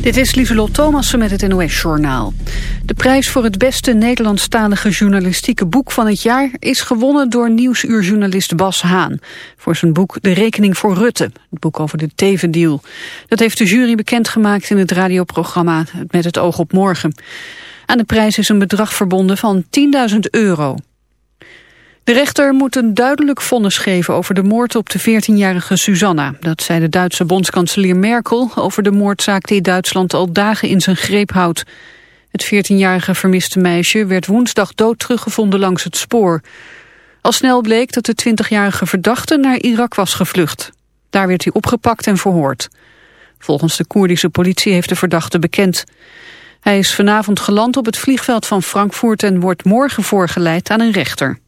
Dit is Lieselot Thomassen met het NOS-journaal. De prijs voor het beste Nederlandstalige journalistieke boek van het jaar... is gewonnen door nieuwsuurjournalist Bas Haan... voor zijn boek De Rekening voor Rutte, het boek over de Tevendeal. Dat heeft de jury bekendgemaakt in het radioprogramma Met het oog op morgen. Aan de prijs is een bedrag verbonden van 10.000 euro. De rechter moet een duidelijk vonnis geven over de moord op de 14-jarige Susanna. Dat zei de Duitse bondskanselier Merkel over de moordzaak die Duitsland al dagen in zijn greep houdt. Het 14-jarige vermiste meisje werd woensdag dood teruggevonden langs het spoor. Al snel bleek dat de 20-jarige verdachte naar Irak was gevlucht. Daar werd hij opgepakt en verhoord. Volgens de Koerdische politie heeft de verdachte bekend. Hij is vanavond geland op het vliegveld van Frankfurt en wordt morgen voorgeleid aan een rechter.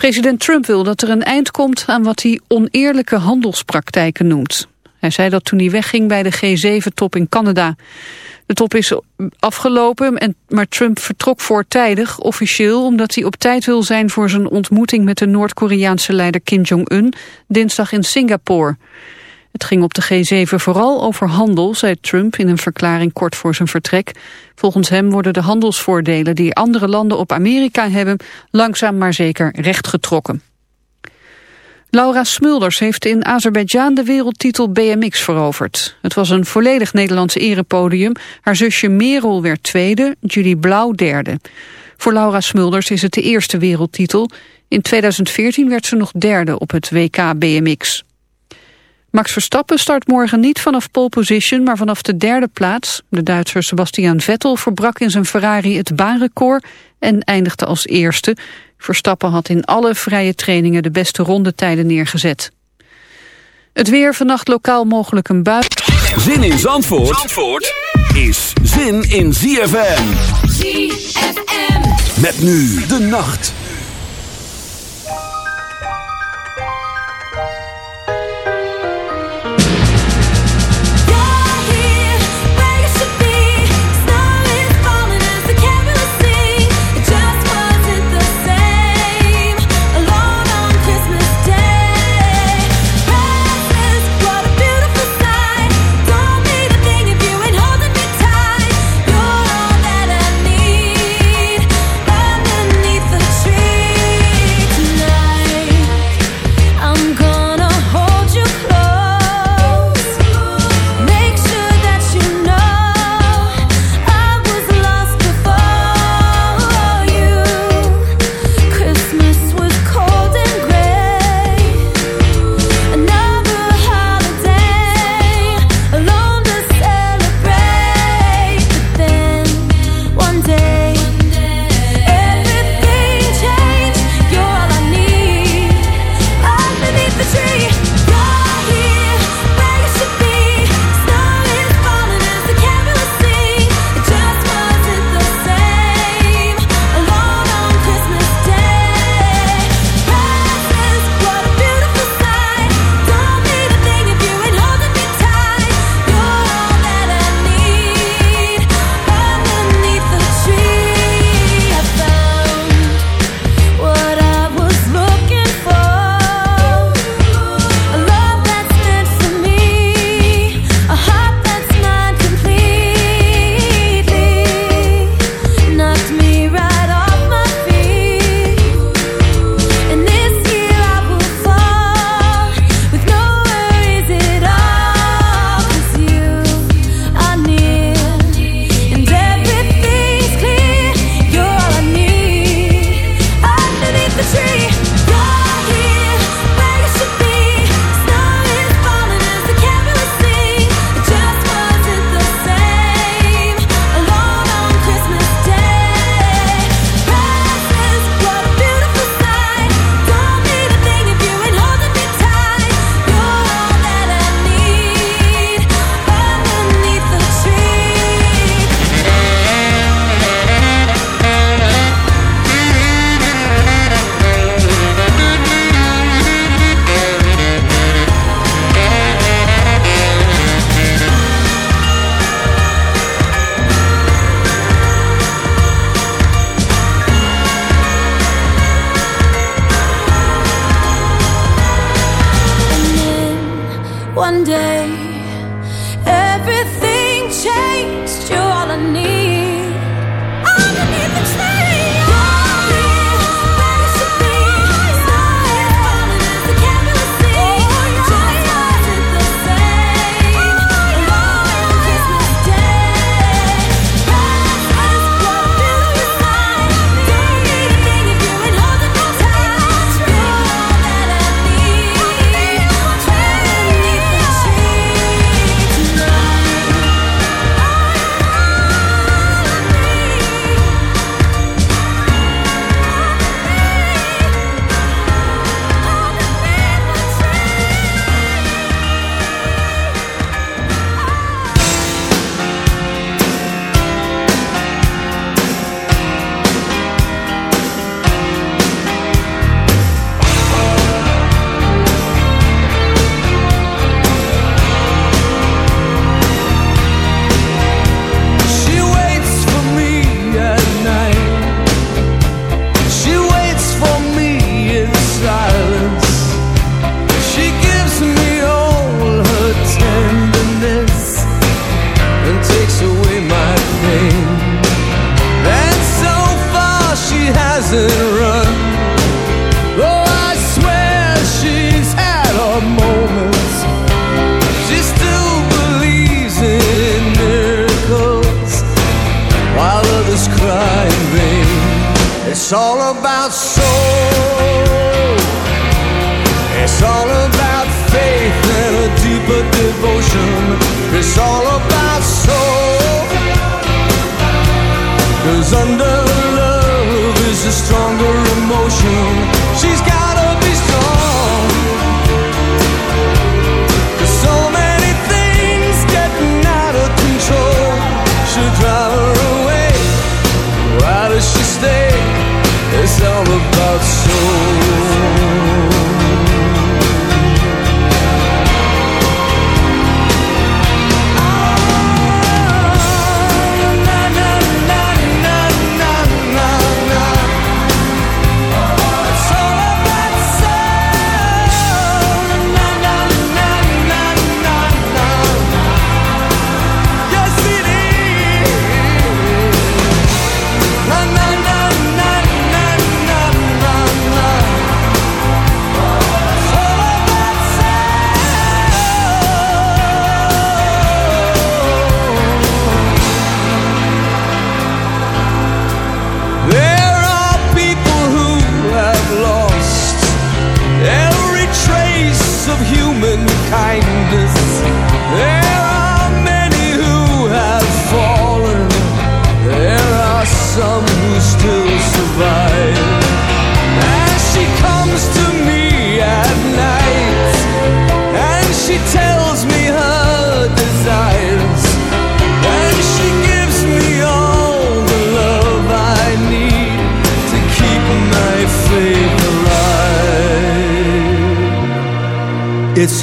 President Trump wil dat er een eind komt aan wat hij oneerlijke handelspraktijken noemt. Hij zei dat toen hij wegging bij de G7-top in Canada. De top is afgelopen, en, maar Trump vertrok voortijdig, officieel... omdat hij op tijd wil zijn voor zijn ontmoeting met de Noord-Koreaanse leider Kim Jong-un... dinsdag in Singapore. Het ging op de G7 vooral over handel, zei Trump in een verklaring kort voor zijn vertrek. Volgens hem worden de handelsvoordelen die andere landen op Amerika hebben langzaam maar zeker rechtgetrokken. Laura Smulders heeft in Azerbeidzjan de wereldtitel BMX veroverd. Het was een volledig Nederlands erepodium. Haar zusje Merel werd tweede, Judy Blauw derde. Voor Laura Smulders is het de eerste wereldtitel. In 2014 werd ze nog derde op het WK BMX. Max Verstappen start morgen niet vanaf pole position, maar vanaf de derde plaats. De Duitser Sebastian Vettel verbrak in zijn Ferrari het baanrecord en eindigde als eerste. Verstappen had in alle vrije trainingen de beste rondetijden neergezet. Het weer vannacht lokaal mogelijk een bui. Zin in Zandvoort, Zandvoort is zin in ZFM. ZFM. Met nu de nacht.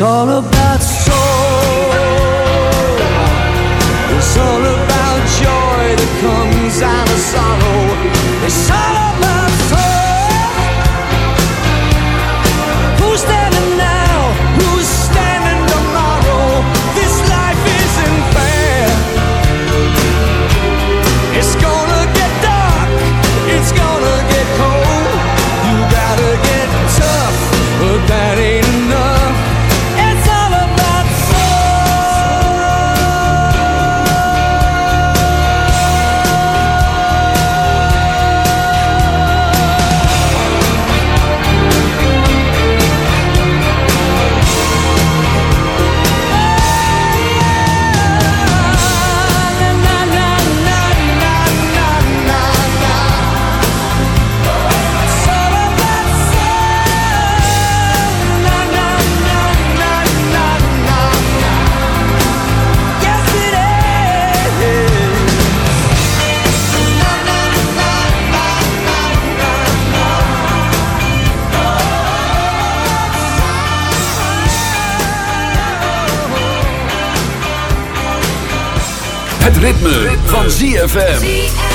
all about van ZFM.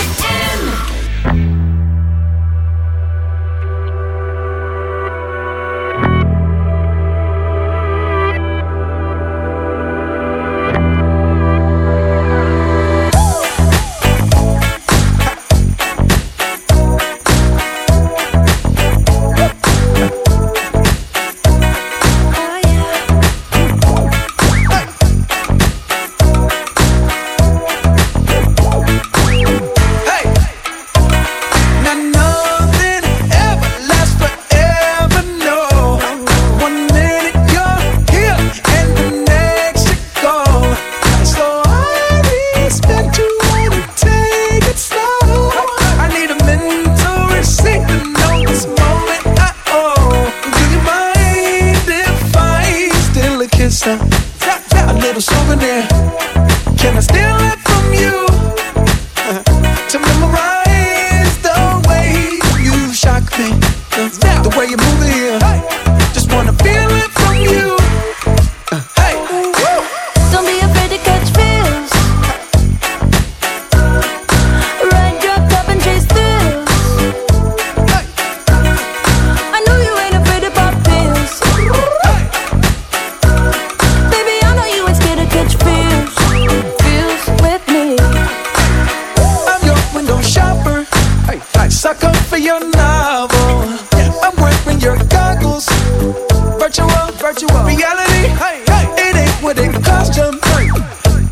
virtual, virtual reality. Hey, hey. It ain't what it cost you.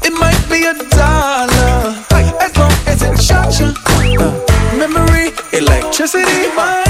It might be a dollar, as long as it shot you. Memory, electricity, mind.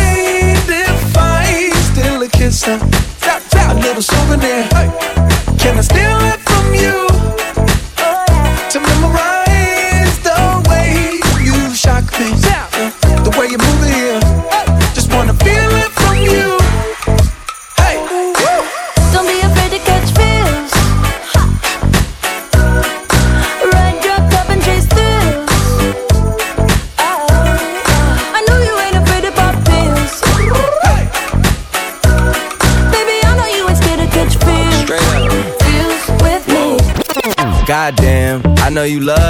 know you love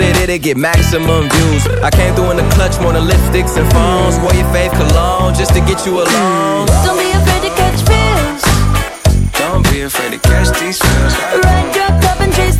it, it'll get maximum views. I came through in the clutch more than lipsticks and phones. Wore your fave cologne just to get you alone. Don't be afraid to catch feels. Don't be afraid to catch these feels. Ride your cup and chase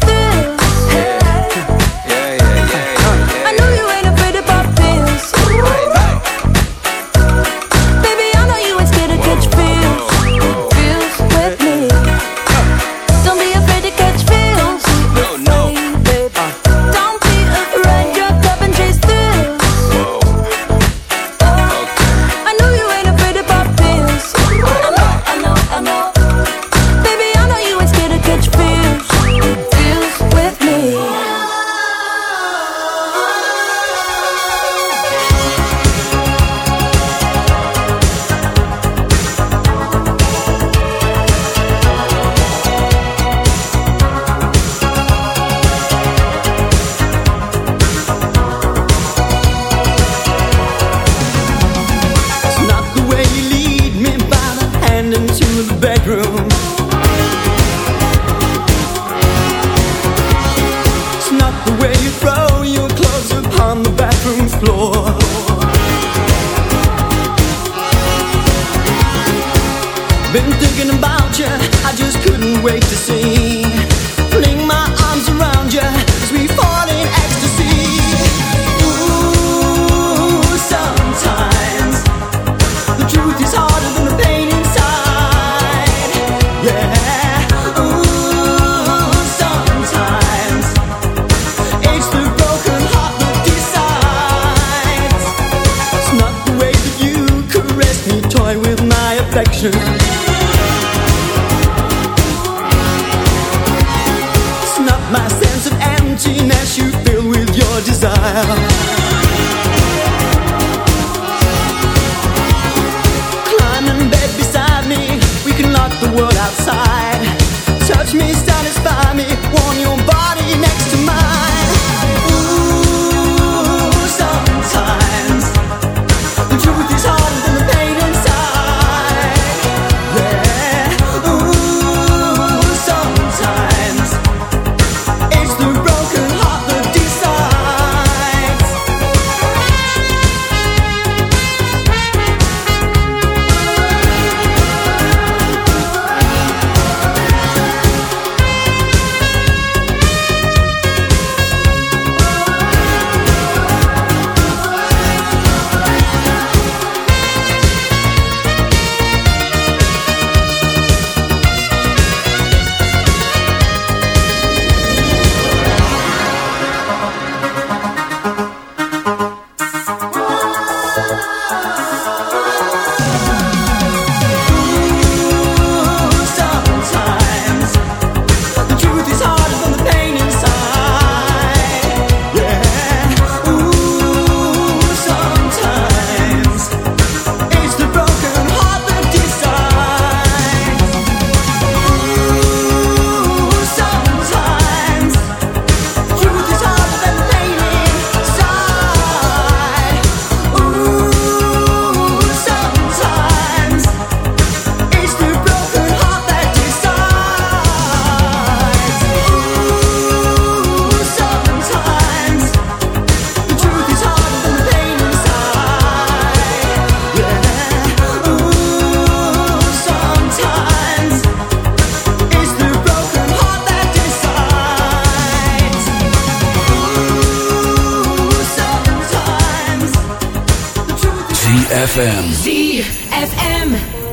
ZFM.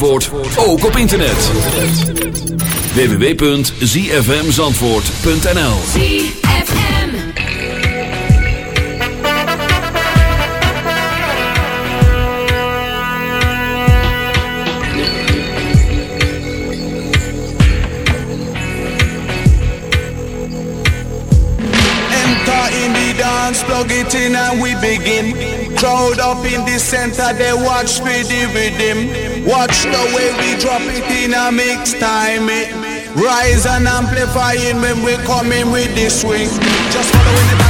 Zandvoort ook op internet. www.zfmzandvoort.nl ZFM Enter in the dance, plug it in and we begin. Crowd up in the center, they watch me the him. Watch the way we drop it in a mix time. It rise and amplifying when we coming with the swing. Just following the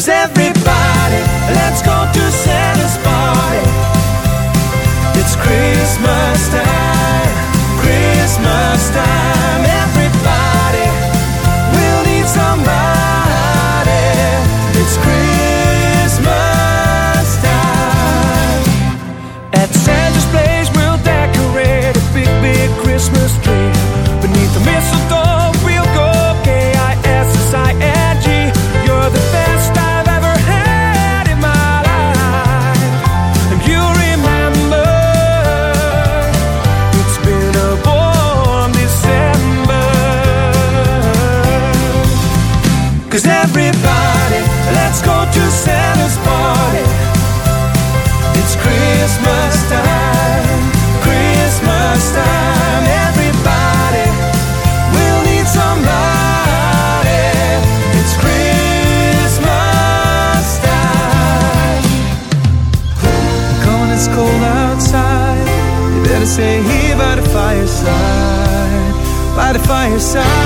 Cause everybody, let's go to inside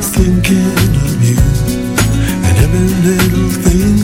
thinking of you. And every little thing